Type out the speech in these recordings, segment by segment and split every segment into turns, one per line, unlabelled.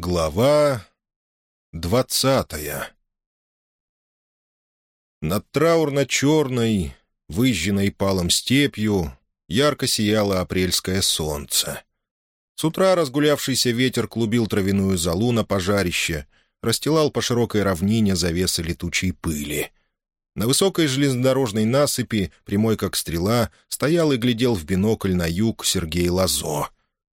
Глава двадцатая Над траурно-черной, выжженной палом степью, ярко сияло апрельское солнце. С утра разгулявшийся ветер клубил травяную золу на пожарище, расстилал по широкой равнине завесы летучей пыли. На высокой железнодорожной насыпи, прямой как стрела, стоял и глядел в бинокль на юг Сергей Лазо.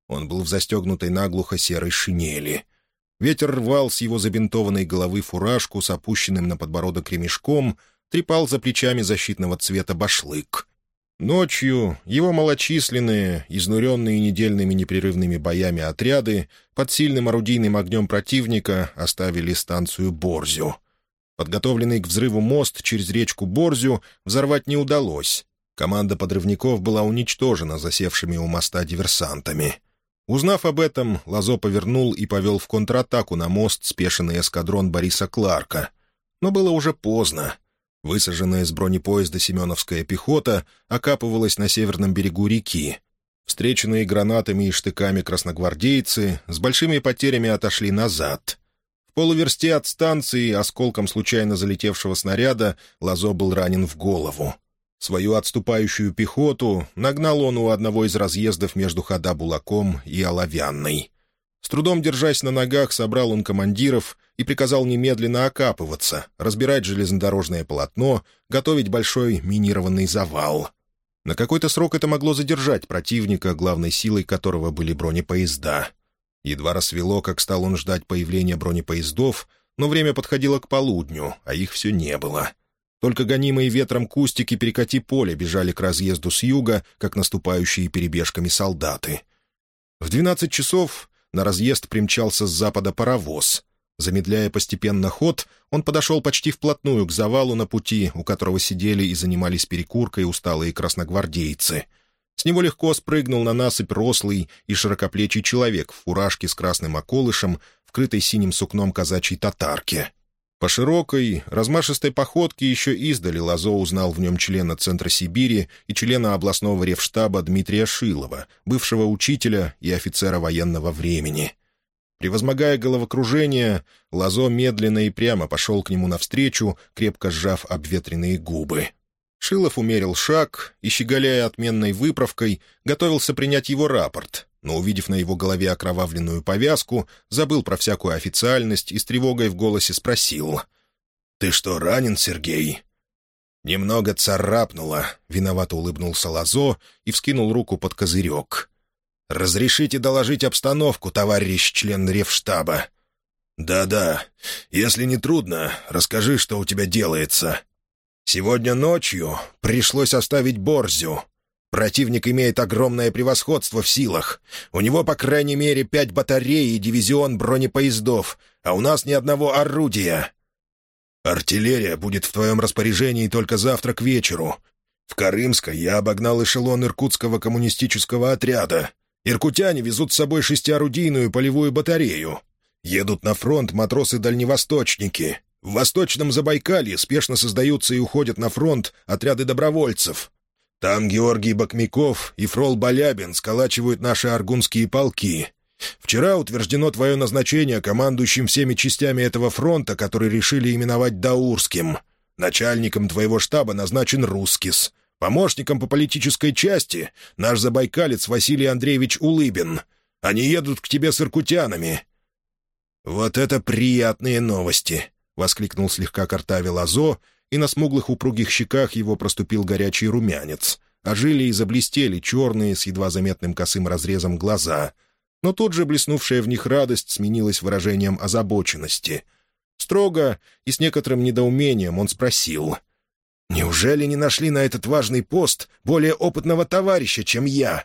Он был в застегнутой наглухо серой шинели — Ветер рвал с его забинтованной головы фуражку с опущенным на подбородок ремешком, трепал за плечами защитного цвета башлык. Ночью его малочисленные, изнуренные недельными непрерывными боями отряды под сильным орудийным огнем противника оставили станцию Борзю. Подготовленный к взрыву мост через речку Борзю взорвать не удалось. Команда подрывников была уничтожена засевшими у моста диверсантами. Узнав об этом, Лазо повернул и повел в контратаку на мост спешенный эскадрон Бориса Кларка. Но было уже поздно. Высаженная с бронепоезда семеновская пехота окапывалась на северном берегу реки. Встреченные гранатами и штыками красногвардейцы с большими потерями отошли назад. В полуверсте от станции осколком случайно залетевшего снаряда Лазо был ранен в голову. Свою отступающую пехоту нагнал он у одного из разъездов между Хада-Булаком и Оловянной. С трудом держась на ногах, собрал он командиров и приказал немедленно окапываться, разбирать железнодорожное полотно, готовить большой минированный завал. На какой-то срок это могло задержать противника, главной силой которого были бронепоезда. Едва рассвело, как стал он ждать появления бронепоездов, но время подходило к полудню, а их все не было — только гонимые ветром кустики перекати поля бежали к разъезду с юга, как наступающие перебежками солдаты. В двенадцать часов на разъезд примчался с запада паровоз. Замедляя постепенно ход, он подошел почти вплотную к завалу на пути, у которого сидели и занимались перекуркой усталые красногвардейцы. С него легко спрыгнул на насыпь рослый и широкоплечий человек в фуражке с красным околышем, вкрытой синим сукном казачьей татарки — по широкой, размашистой походке еще издали Лазо узнал в нем члена Центра Сибири и члена областного ревштаба Дмитрия Шилова, бывшего учителя и офицера военного времени. Превозмогая головокружение, Лазо медленно и прямо пошел к нему навстречу, крепко сжав обветренные губы. Шилов умерил шаг и, щеголяя отменной выправкой, готовился принять его рапорт, но, увидев на его голове окровавленную повязку, забыл про всякую официальность и с тревогой в голосе спросил. «Ты что, ранен, Сергей?» Немного царапнуло, виновато улыбнулся Лазо и вскинул руку под козырек. «Разрешите доложить обстановку, товарищ член ревштаба?» «Да-да. Если не трудно, расскажи, что у тебя делается». «Сегодня ночью пришлось оставить Борзю. Противник имеет огромное превосходство в силах. У него, по крайней мере, пять батарей и дивизион бронепоездов, а у нас ни одного орудия. Артиллерия будет в твоем распоряжении только завтра к вечеру. В Карымской я обогнал эшелон иркутского коммунистического отряда. Иркутяне везут с собой шестиорудийную полевую батарею. Едут на фронт матросы-дальневосточники. В Восточном Забайкалье спешно создаются и уходят на фронт отряды добровольцев. Там Георгий Бакмяков и Фрол Балябин сколачивают наши аргунские полки. Вчера утверждено твое назначение командующим всеми частями этого фронта, который решили именовать Даурским. Начальником твоего штаба назначен Рускис. Помощником по политической части — наш забайкалец Василий Андреевич Улыбин. Они едут к тебе с иркутянами». «Вот это приятные новости!» — воскликнул слегка картавил Азо и на смуглых упругих щеках его проступил горячий румянец, а жили и заблестели черные с едва заметным косым разрезом глаза. Но тут же блеснувшая в них радость сменилась выражением озабоченности. Строго и с некоторым недоумением он спросил. «Неужели не нашли на этот важный пост более опытного товарища, чем я?»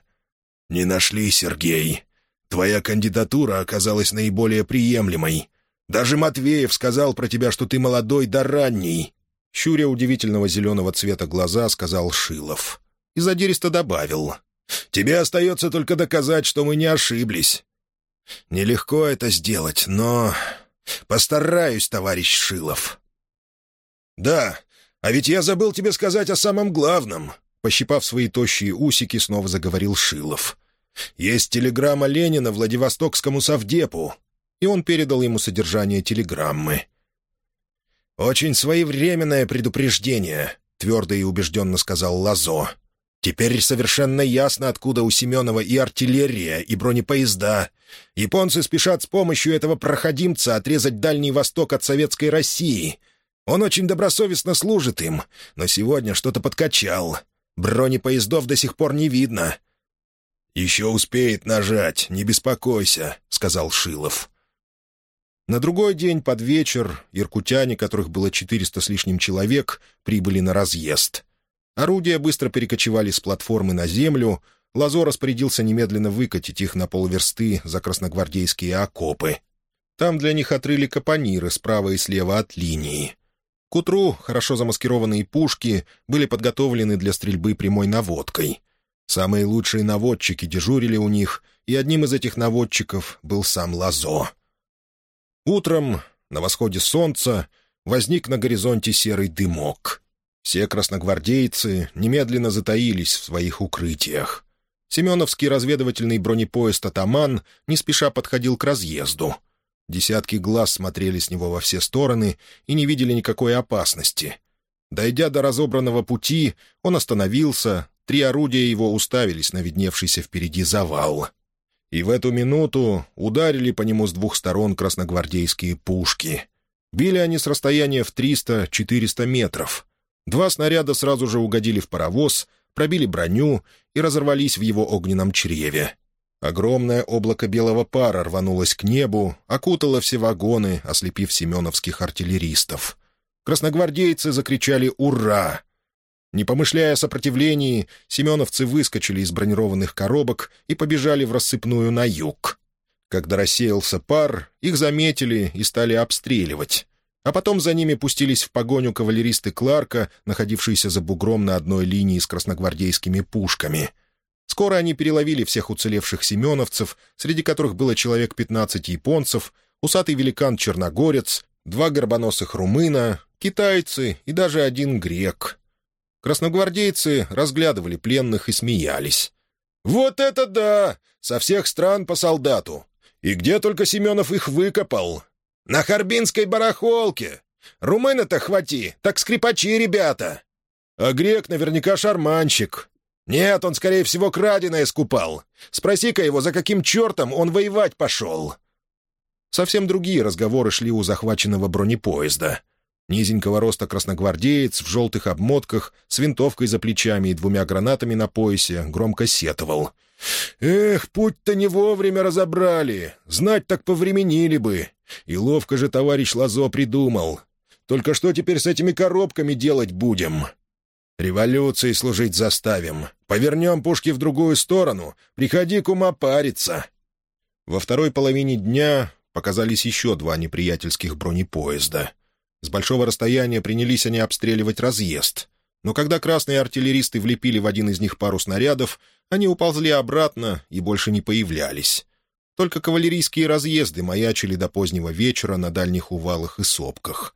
«Не нашли, Сергей. Твоя кандидатура оказалась наиболее приемлемой. Даже Матвеев сказал про тебя, что ты молодой да ранний. Щуря удивительного зеленого цвета глаза, сказал Шилов. И задиристо добавил. «Тебе остается только доказать, что мы не ошиблись». «Нелегко это сделать, но... Постараюсь, товарищ Шилов». «Да, а ведь я забыл тебе сказать о самом главном», — пощипав свои тощие усики, снова заговорил Шилов. «Есть телеграмма Ленина Владивостокскому совдепу. и он передал ему содержание телеграммы. «Очень своевременное предупреждение», — твердо и убежденно сказал Лазо. «Теперь совершенно ясно, откуда у Семенова и артиллерия, и бронепоезда. Японцы спешат с помощью этого проходимца отрезать Дальний Восток от Советской России. Он очень добросовестно служит им, но сегодня что-то подкачал. Бронепоездов до сих пор не видно». «Еще успеет нажать, не беспокойся», — сказал Шилов. На другой день под вечер иркутяне, которых было четыреста с лишним человек, прибыли на разъезд. Орудия быстро перекочевали с платформы на землю, Лазо распорядился немедленно выкатить их на полверсты за красногвардейские окопы. Там для них отрыли капониры справа и слева от линии. К утру хорошо замаскированные пушки были подготовлены для стрельбы прямой наводкой. Самые лучшие наводчики дежурили у них, и одним из этих наводчиков был сам Лазо. Утром, на восходе солнца, возник на горизонте серый дымок. Все красногвардейцы немедленно затаились в своих укрытиях. Семеновский разведывательный бронепоезд «Атаман» не спеша подходил к разъезду — Десятки глаз смотрели с него во все стороны и не видели никакой опасности. Дойдя до разобранного пути, он остановился, три орудия его уставились на видневшийся впереди завал. И в эту минуту ударили по нему с двух сторон красногвардейские пушки. Били они с расстояния в 300-400 метров. Два снаряда сразу же угодили в паровоз, пробили броню и разорвались в его огненном чреве. Огромное облако белого пара рванулось к небу, окутало все вагоны, ослепив семеновских артиллеристов. Красногвардейцы закричали «Ура!». Не помышляя о сопротивлении, семеновцы выскочили из бронированных коробок и побежали в рассыпную на юг. Когда рассеялся пар, их заметили и стали обстреливать. А потом за ними пустились в погоню кавалеристы Кларка, находившиеся за бугром на одной линии с красногвардейскими пушками — Скоро они переловили всех уцелевших семеновцев, среди которых было человек 15 японцев, усатый великан-черногорец, два горбоносых румына, китайцы и даже один грек. Красногвардейцы разглядывали пленных и смеялись. «Вот это да! Со всех стран по солдату! И где только Семенов их выкопал? На Харбинской барахолке! Румына-то хвати, так скрипачи ребята! А грек наверняка шарманщик, «Нет, он, скорее всего, краденое скупал. Спроси-ка его, за каким чертом он воевать пошел?» Совсем другие разговоры шли у захваченного бронепоезда. Низенького роста красногвардеец в желтых обмотках, с винтовкой за плечами и двумя гранатами на поясе, громко сетовал. «Эх, путь-то не вовремя разобрали. Знать так повременили бы. И ловко же товарищ Лазо придумал. Только что теперь с этими коробками делать будем?» Революции служить заставим. Повернем пушки в другую сторону. Приходи к ума париться». Во второй половине дня показались еще два неприятельских бронепоезда. С большого расстояния принялись они обстреливать разъезд. Но когда красные артиллеристы влепили в один из них пару снарядов, они уползли обратно и больше не появлялись. Только кавалерийские разъезды маячили до позднего вечера на дальних увалах и сопках.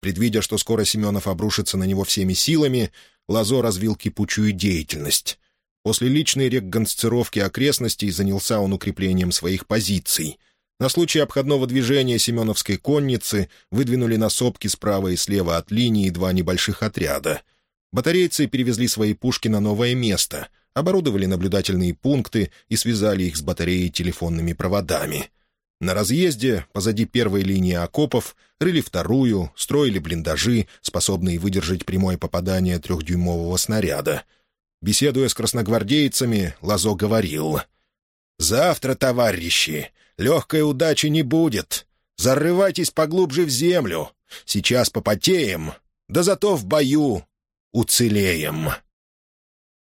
Предвидя, что скоро Семенов обрушится на него всеми силами, Лазо развил кипучую деятельность. После личной реконсцировки окрестностей занялся он укреплением своих позиций. На случай обходного движения семеновской конницы выдвинули на сопки справа и слева от линии два небольших отряда. Батарейцы перевезли свои пушки на новое место, оборудовали наблюдательные пункты и связали их с батареей телефонными проводами — на разъезде, позади первой линии окопов, рыли вторую, строили блиндажи, способные выдержать прямое попадание трехдюймового снаряда. Беседуя с красногвардейцами, Лазо говорил. «Завтра, товарищи, легкой удачи не будет. Зарывайтесь поглубже в землю. Сейчас попотеем, да зато в бою уцелеем».